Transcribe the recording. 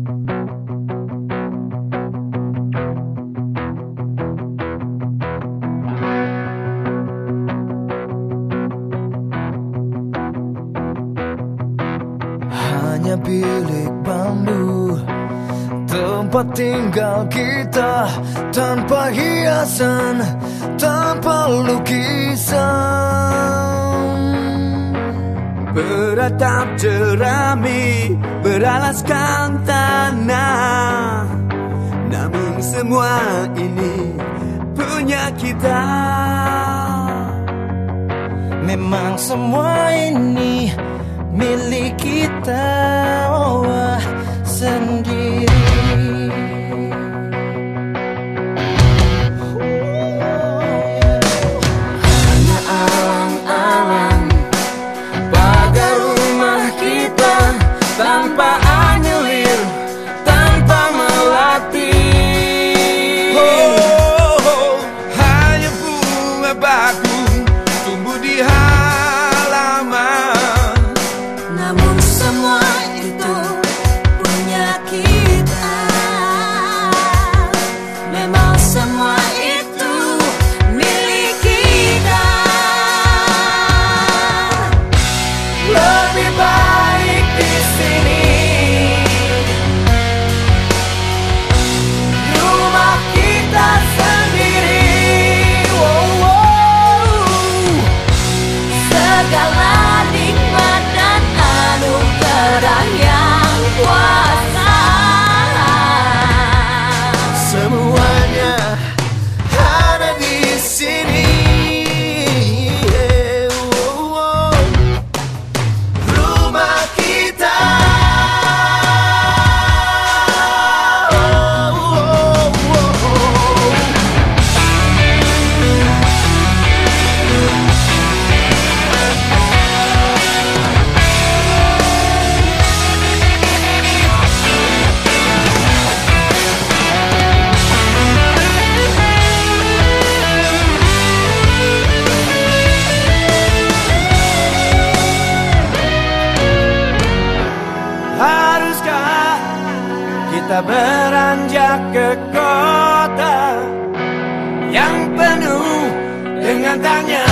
Hanya bilik bambu Tempat tinggal kita Tanpa hiasan Tanpa lukisan Beratap jerami Beralaskan tanah. Namun semua ini Punya kita. Memang semua ini milik kita. Oh, sendiri Namun semua beranjak ke kota Yang penuh dengan tanya